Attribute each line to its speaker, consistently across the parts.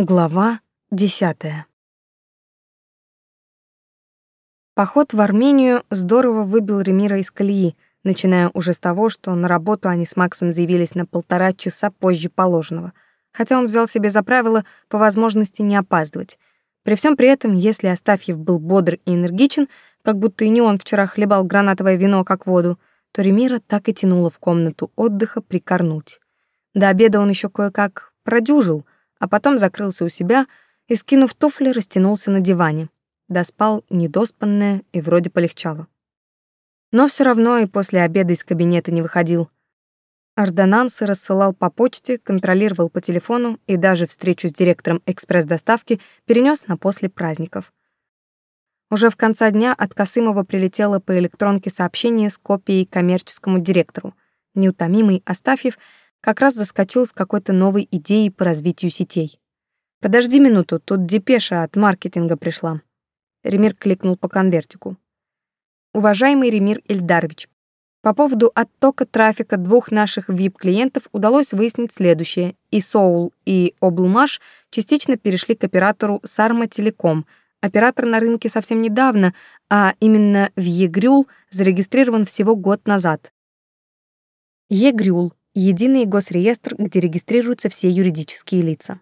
Speaker 1: Глава 10. Поход в Армению здорово выбил Ремира из колеи, начиная уже с того, что на работу они с Максом заявились на полтора часа позже положенного, хотя он взял себе за правило по возможности не опаздывать. При всем при этом, если Астафьев был бодр и энергичен, как будто и не он вчера хлебал гранатовое вино как воду, то Ремира так и тянула в комнату отдыха прикорнуть. До обеда он еще кое-как продюжил — а потом закрылся у себя и, скинув туфли, растянулся на диване. Доспал недоспанное и вроде полегчало. Но все равно и после обеда из кабинета не выходил. Ордонансы рассылал по почте, контролировал по телефону и даже встречу с директором экспресс-доставки перенес на после праздников. Уже в конце дня от Косымова прилетело по электронке сообщение с копией коммерческому директору. Неутомимый Астафьев — как раз заскочил с какой-то новой идеей по развитию сетей. «Подожди минуту, тут депеша от маркетинга пришла». Ремир кликнул по конвертику. «Уважаемый Ремир Ильдарович, по поводу оттока трафика двух наших VIP-клиентов удалось выяснить следующее. И Соул, и Облмаш частично перешли к оператору Сарма Телеком. Оператор на рынке совсем недавно, а именно в Егрюл зарегистрирован всего год назад. Егрюл единый госреестр, где регистрируются все юридические лица.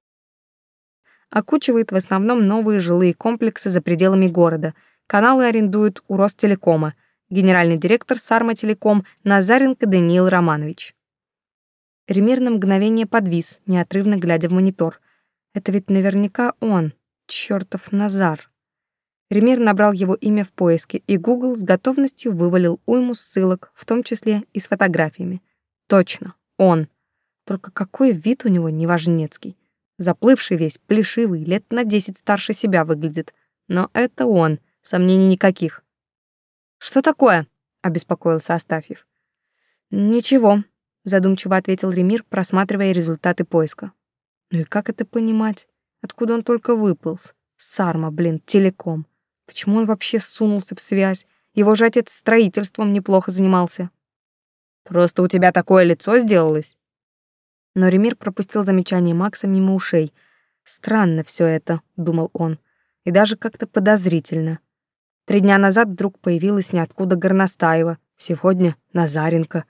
Speaker 1: Окучивает в основном новые жилые комплексы за пределами города. Каналы арендуют у Ростелекома, генеральный директор Сармателеком Назаренко Даниил Романович. Ремир на мгновение подвис, неотрывно глядя в монитор. Это ведь наверняка он, чертов Назар. Ремир набрал его имя в поиске, и Google с готовностью вывалил уйму ссылок, в том числе и с фотографиями. Точно, он. Только какой вид у него неважнецкий. Заплывший весь, плешивый, лет на десять старше себя выглядит. Но это он, сомнений никаких. «Что такое?» — обеспокоился Астафьев. «Ничего», — задумчиво ответил Ремир, просматривая результаты поиска. «Ну и как это понимать? Откуда он только выполз? Сарма, блин, телеком. Почему он вообще сунулся в связь? Его же отец строительством неплохо занимался». Просто у тебя такое лицо сделалось. Но Ремир пропустил замечание Макса мимо ушей. Странно все это, думал он, и даже как-то подозрительно. Три дня назад вдруг появилась ниоткуда Горностаева, сегодня Назаренко.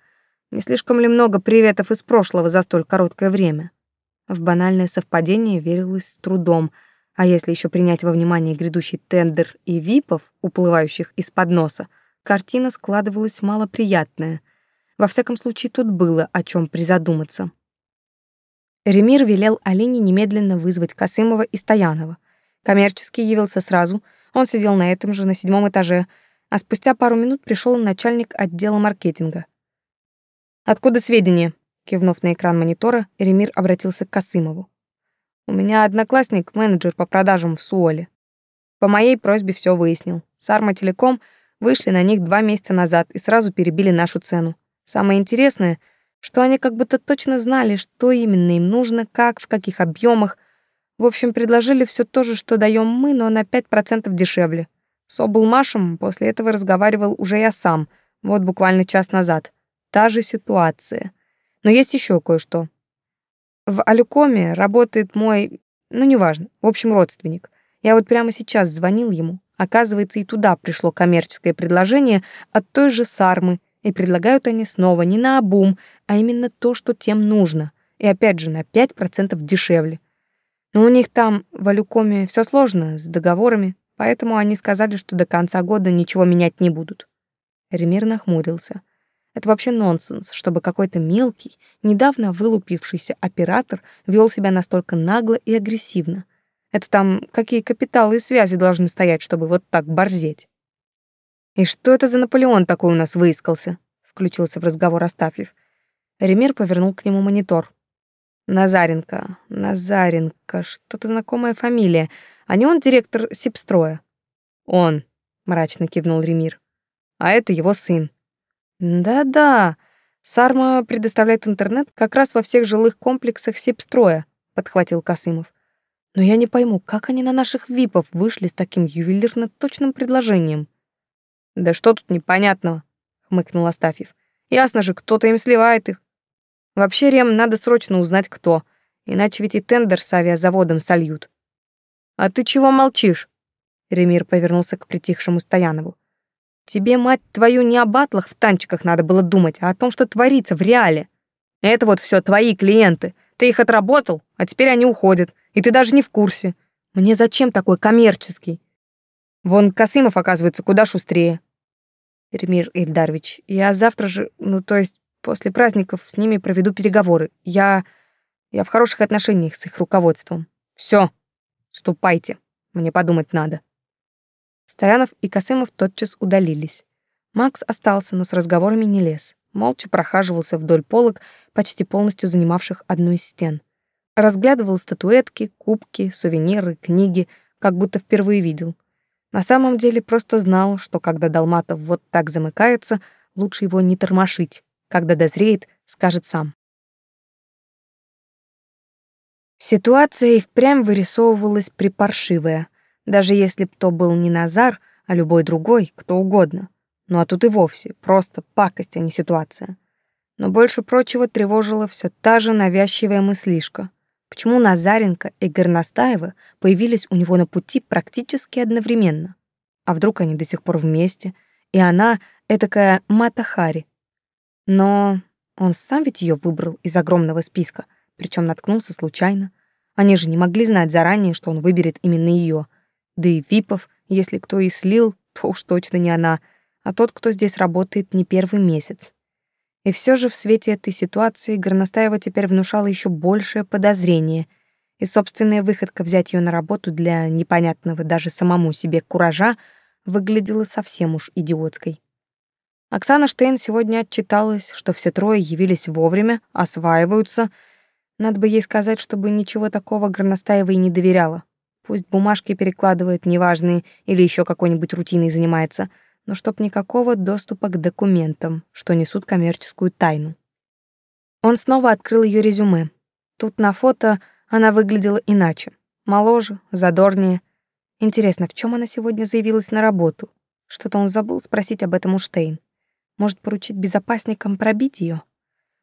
Speaker 1: Не слишком ли много приветов из прошлого за столь короткое время? В банальное совпадение верилось с трудом, а если еще принять во внимание грядущий тендер и випов, уплывающих из-под носа, картина складывалась малоприятная — во всяком случае, тут было о чем призадуматься. Ремир велел Алине немедленно вызвать Касымова и Стоянова. Коммерческий явился сразу, он сидел на этом же, на седьмом этаже, а спустя пару минут пришел начальник отдела маркетинга. «Откуда сведения?» Кивнув на экран монитора, Ремир обратился к Касымову. «У меня одноклассник, менеджер по продажам в Суоле. По моей просьбе все выяснил. С Арма Телеком вышли на них два месяца назад и сразу перебили нашу цену. Самое интересное, что они как будто точно знали, что именно им нужно, как, в каких объемах. В общем, предложили все то же, что даем мы, но на 5% дешевле. Собл. облмашем после этого разговаривал уже я сам, вот буквально час назад. Та же ситуация. Но есть еще кое-что. В Алюкоме работает мой, ну неважно, в общем, родственник. Я вот прямо сейчас звонил ему. Оказывается, и туда пришло коммерческое предложение от той же Сармы, и предлагают они снова не на обум, а именно то, что тем нужно, и опять же на 5% дешевле. Но у них там в Алюкоме все сложно с договорами, поэтому они сказали, что до конца года ничего менять не будут. Ремир нахмурился. Это вообще нонсенс, чтобы какой-то мелкий, недавно вылупившийся оператор вел себя настолько нагло и агрессивно. Это там какие капиталы и связи должны стоять, чтобы вот так борзеть. «И что это за Наполеон такой у нас выискался?» — включился в разговор Астафьев. Ремир повернул к нему монитор. «Назаренко, Назаренко, что-то знакомая фамилия. А не он директор Сибстроя?» «Он», — мрачно кивнул Ремир. «А это его сын». «Да-да, Сарма предоставляет интернет как раз во всех жилых комплексах Сибстроя», — подхватил Касымов. «Но я не пойму, как они на наших ВИПов вышли с таким ювелирно точным предложением?» «Да что тут непонятного?» — хмыкнул Астафьев. «Ясно же, кто-то им сливает их. Вообще, Рем, надо срочно узнать, кто, иначе ведь и тендер с авиазаводом сольют». «А ты чего молчишь?» Ремир повернулся к притихшему Стоянову. «Тебе, мать твою, не о батлах в танчиках надо было думать, а о том, что творится в реале. Это вот все твои клиенты. Ты их отработал, а теперь они уходят, и ты даже не в курсе. Мне зачем такой коммерческий?» Вон Касымов, оказывается, куда шустрее. Ремир Ильдарович. Я завтра же, ну то есть после праздников с ними проведу переговоры. Я... я в хороших отношениях с их руководством. Все, ступайте. Мне подумать надо». Стоянов и Косымов тотчас удалились. Макс остался, но с разговорами не лез. Молча прохаживался вдоль полок, почти полностью занимавших одну из стен. Разглядывал статуэтки, кубки, сувениры, книги, как будто впервые видел — на самом деле просто знал, что когда Далматов вот так замыкается, лучше его не тормошить. Когда дозреет, скажет сам. Ситуация и впрямь вырисовывалась припаршивая. Даже если б то был не Назар, а любой другой, кто угодно. Ну а тут и вовсе, просто пакость, а не ситуация. Но больше прочего тревожила все та же навязчивая мыслишка. Почему Назаренко и Горностаева появились у него на пути практически одновременно? А вдруг они до сих пор вместе, и она этакая Матахари? Но он сам ведь ее выбрал из огромного списка, причем наткнулся случайно. Они же не могли знать заранее, что он выберет именно ее. Да и Випов, если кто и слил, то уж точно не она, а тот, кто здесь работает не первый месяц. И все же в свете этой ситуации Горностаева теперь внушала еще большее подозрение, и собственная выходка взять ее на работу для непонятного даже самому себе куража выглядела совсем уж идиотской. Оксана Штейн сегодня отчиталась, что все трое явились вовремя, осваиваются. Надо бы ей сказать, чтобы ничего такого Горностаева и не доверяла. Пусть бумажки перекладывает неважные или еще какой-нибудь рутиной занимается — но чтоб никакого доступа к документам, что несут коммерческую тайну. Он снова открыл ее резюме. Тут на фото она выглядела иначе. Моложе, задорнее. Интересно, в чем она сегодня заявилась на работу? Что-то он забыл спросить об этом у Штейн. Может, поручить безопасникам пробить ее?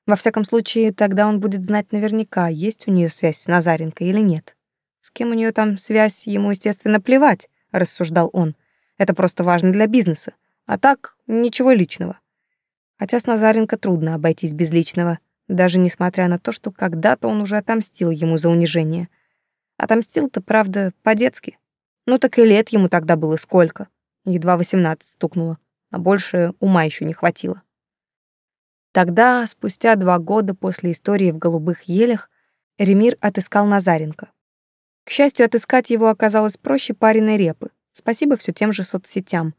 Speaker 1: Во всяком случае, тогда он будет знать наверняка, есть у нее связь с Назаренко или нет. С кем у нее там связь, ему, естественно, плевать, рассуждал он. Это просто важно для бизнеса. А так, ничего личного. Хотя с Назаренко трудно обойтись без личного, даже несмотря на то, что когда-то он уже отомстил ему за унижение. Отомстил-то, правда, по-детски. Ну так и лет ему тогда было сколько. Едва 18 стукнуло, а больше ума еще не хватило. Тогда, спустя два года после истории в «Голубых елях», Ремир отыскал Назаренко. К счастью, отыскать его оказалось проще пареной репы. Спасибо все тем же соцсетям.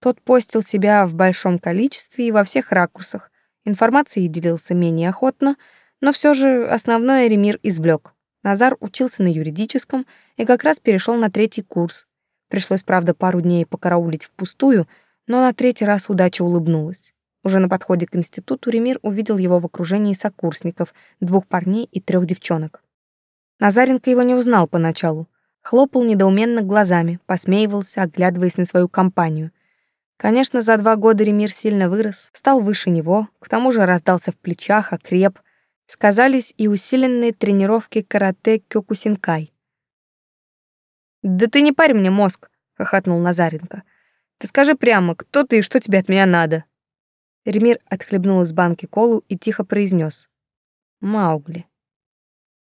Speaker 1: Тот постил себя в большом количестве и во всех ракурсах. Информацией делился менее охотно, но все же основное Ремир извлек. Назар учился на юридическом и как раз перешел на третий курс. Пришлось, правда, пару дней покараулить впустую, но на третий раз удача улыбнулась. Уже на подходе к институту Ремир увидел его в окружении сокурсников, двух парней и трех девчонок. Назаренко его не узнал поначалу хлопал недоуменно глазами, посмеивался, оглядываясь на свою компанию. Конечно, за два года Ремир сильно вырос, стал выше него, к тому же раздался в плечах, окреп. Сказались и усиленные тренировки карате кёкусинкай. «Да ты не парь мне мозг!» — хохотнул Назаренко. «Ты скажи прямо, кто ты и что тебе от меня надо?» Ремир отхлебнул из банки колу и тихо произнес. «Маугли».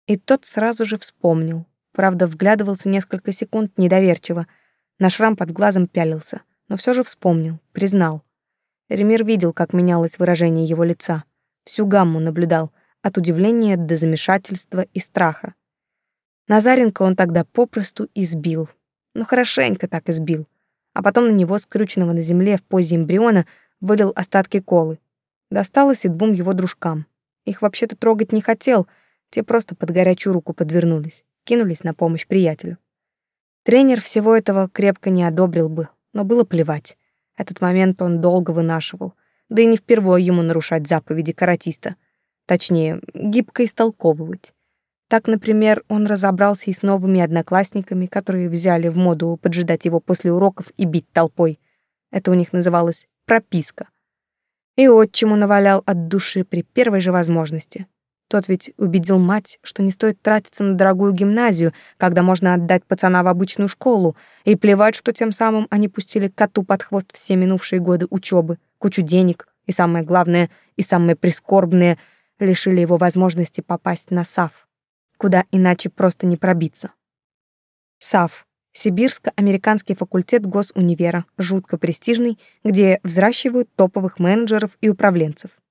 Speaker 1: И тот сразу же вспомнил. Правда, вглядывался несколько секунд недоверчиво. На шрам под глазом пялился, но все же вспомнил, признал. Ремир видел, как менялось выражение его лица. Всю гамму наблюдал, от удивления до замешательства и страха. Назаренко он тогда попросту избил. Ну, хорошенько так избил. А потом на него, скрюченного на земле в позе эмбриона, вылил остатки колы. Досталось и двум его дружкам. Их вообще-то трогать не хотел, те просто под горячую руку подвернулись кинулись на помощь приятелю. Тренер всего этого крепко не одобрил бы, но было плевать. Этот момент он долго вынашивал, да и не впервые ему нарушать заповеди каратиста. Точнее, гибко истолковывать. Так, например, он разобрался и с новыми одноклассниками, которые взяли в моду поджидать его после уроков и бить толпой. Это у них называлось «прописка». И отчиму навалял от души при первой же возможности. Тот ведь убедил мать, что не стоит тратиться на дорогую гимназию, когда можно отдать пацана в обычную школу, и плевать, что тем самым они пустили коту под хвост все минувшие годы учебы, кучу денег, и самое главное, и самое прискорбное, лишили его возможности попасть на САФ, куда иначе просто не пробиться. САФ — Сибирско-американский факультет госунивера, жутко престижный, где взращивают топовых менеджеров и управленцев —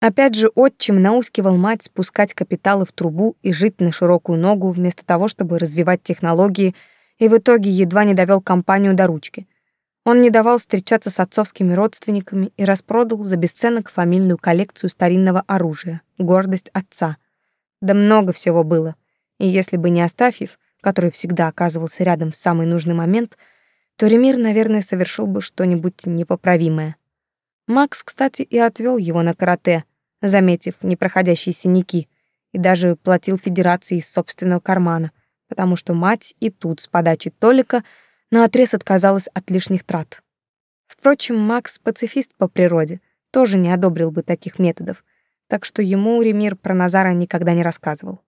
Speaker 1: Опять же, отчим наускивал мать спускать капиталы в трубу и жить на широкую ногу вместо того, чтобы развивать технологии, и в итоге едва не довел компанию до ручки. Он не давал встречаться с отцовскими родственниками и распродал за бесценок фамильную коллекцию старинного оружия, гордость отца. Да много всего было. И если бы не Остафьев, который всегда оказывался рядом в самый нужный момент, то Ремир, наверное, совершил бы что-нибудь непоправимое. Макс, кстати, и отвел его на карате — заметив непроходящие синяки, и даже платил Федерации из собственного кармана, потому что мать и тут с подачи Толика наотрез отказалась от лишних трат. Впрочем, Макс — пацифист по природе, тоже не одобрил бы таких методов, так что ему Ремир про Назара никогда не рассказывал.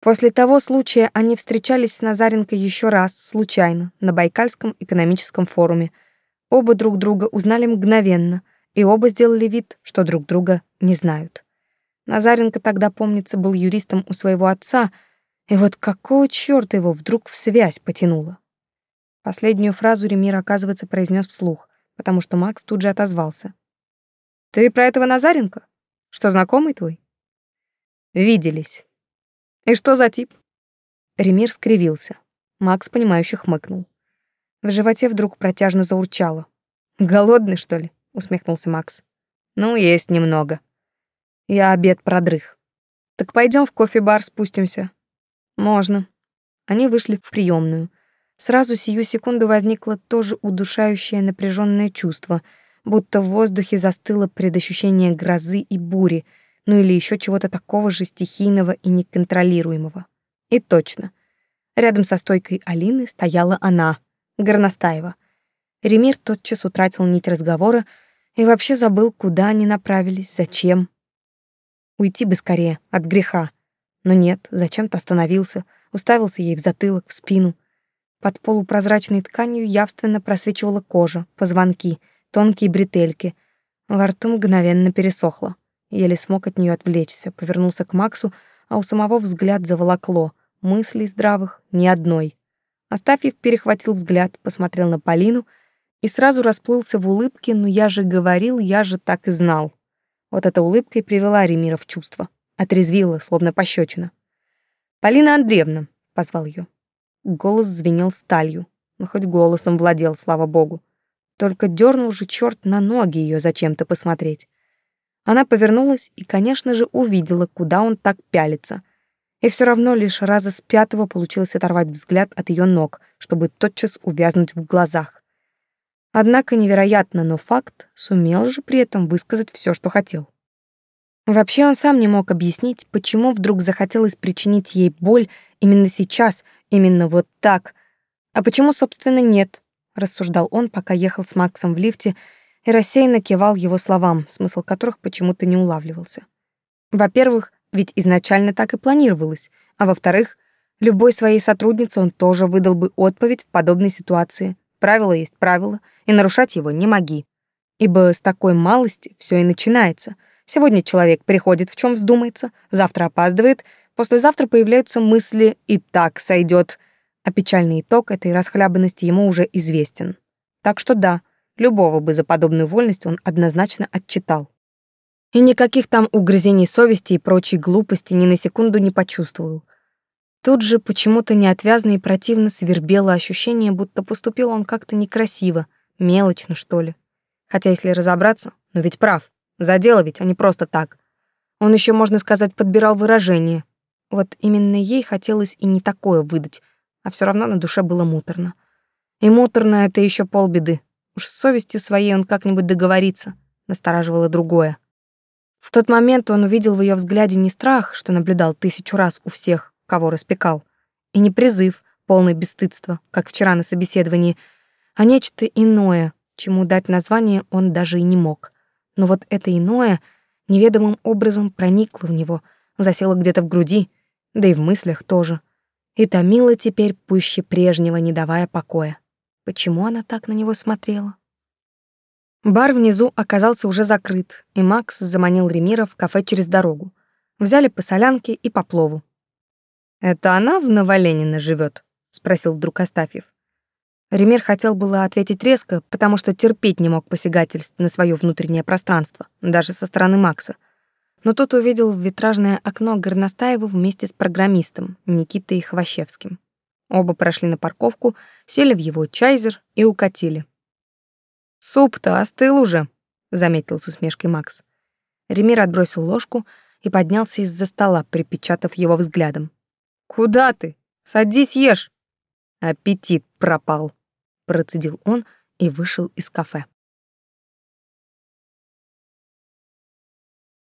Speaker 1: После того случая они встречались с Назаренко еще раз, случайно, на Байкальском экономическом форуме. Оба друг друга узнали мгновенно — и оба сделали вид, что друг друга не знают. Назаренко тогда, помнится, был юристом у своего отца, и вот какого чёрта его вдруг в связь потянуло? Последнюю фразу Ремир, оказывается, произнес вслух, потому что Макс тут же отозвался. «Ты про этого Назаренко? Что, знакомый твой?» «Виделись. И что за тип?» Ремир скривился. Макс, понимающе хмыкнул. В животе вдруг протяжно заурчало. «Голодный, что ли?» — усмехнулся Макс. «Ну, есть немного. Я обед продрых. Так пойдем в кофе-бар спустимся?» «Можно». Они вышли в приемную. Сразу сию секунду возникло тоже удушающее напряженное чувство, будто в воздухе застыло предощущение грозы и бури, ну или еще чего-то такого же стихийного и неконтролируемого. И точно. Рядом со стойкой Алины стояла она, Горностаева. Ремир тотчас утратил нить разговора, и вообще забыл, куда они направились, зачем. Уйти бы скорее, от греха. Но нет, зачем-то остановился, уставился ей в затылок, в спину. Под полупрозрачной тканью явственно просвечивала кожа, позвонки, тонкие бретельки. Во рту мгновенно пересохло. Еле смог от нее отвлечься, повернулся к Максу, а у самого взгляд заволокло, мыслей здравых ни одной. Оставив, перехватил взгляд, посмотрел на Полину — и сразу расплылся в улыбке, но я же говорил, я же так и знал. Вот эта улыбка и привела Ремира в чувство. Отрезвила, словно пощечина. «Полина Андреевна!» — позвал ее. Голос звенел сталью, но хоть голосом владел, слава богу. Только дернул же черт на ноги ее зачем-то посмотреть. Она повернулась и, конечно же, увидела, куда он так пялится. И все равно лишь раза с пятого получилось оторвать взгляд от ее ног, чтобы тотчас увязнуть в глазах. Однако невероятно, но факт, сумел же при этом высказать все, что хотел. Вообще он сам не мог объяснить, почему вдруг захотелось причинить ей боль именно сейчас, именно вот так. А почему, собственно, нет, рассуждал он, пока ехал с Максом в лифте и рассеянно кивал его словам, смысл которых почему-то не улавливался. Во-первых, ведь изначально так и планировалось, а во-вторых, любой своей сотруднице он тоже выдал бы отповедь в подобной ситуации. Правило есть правило — и нарушать его не моги. Ибо с такой малости все и начинается. Сегодня человек приходит, в чем вздумается, завтра опаздывает, послезавтра появляются мысли «и так сойдет», а печальный итог этой расхлябанности ему уже известен. Так что да, любого бы за подобную вольность он однозначно отчитал. И никаких там угрызений совести и прочей глупости ни на секунду не почувствовал. Тут же почему-то неотвязно и противно свербело ощущение, будто поступил он как-то некрасиво — Мелочно, что ли. Хотя, если разобраться, но ведь прав. Задело ведь, а не просто так. Он еще, можно сказать, подбирал выражение. Вот именно ей хотелось и не такое выдать, а все равно на душе было муторно. И муторно — это еще полбеды. Уж с совестью своей он как-нибудь договорится, настораживало другое. В тот момент он увидел в ее взгляде не страх, что наблюдал тысячу раз у всех, кого распекал, и не призыв, полный бесстыдства, как вчера на собеседовании — а нечто иное, чему дать название он даже и не мог. Но вот это иное неведомым образом проникло в него, засело где-то в груди, да и в мыслях тоже. И томила теперь пуще прежнего, не давая покоя. Почему она так на него смотрела? Бар внизу оказался уже закрыт, и Макс заманил Ремира в кафе через дорогу. Взяли по солянке и по плову. «Это она в Новоленина живет? спросил друг Астафьев. Ремир хотел было ответить резко, потому что терпеть не мог посягательств на свое внутреннее пространство, даже со стороны Макса. Но тот увидел витражное окно Горностаева вместе с программистом Никитой Хвощевским. Оба прошли на парковку, сели в его чайзер и укатили. «Суп-то остыл уже», — заметил с усмешкой Макс. Ремир отбросил ложку и поднялся из-за стола, припечатав его взглядом. «Куда ты? Садись, ешь!» Аппетит пропал процедил он и вышел из кафе.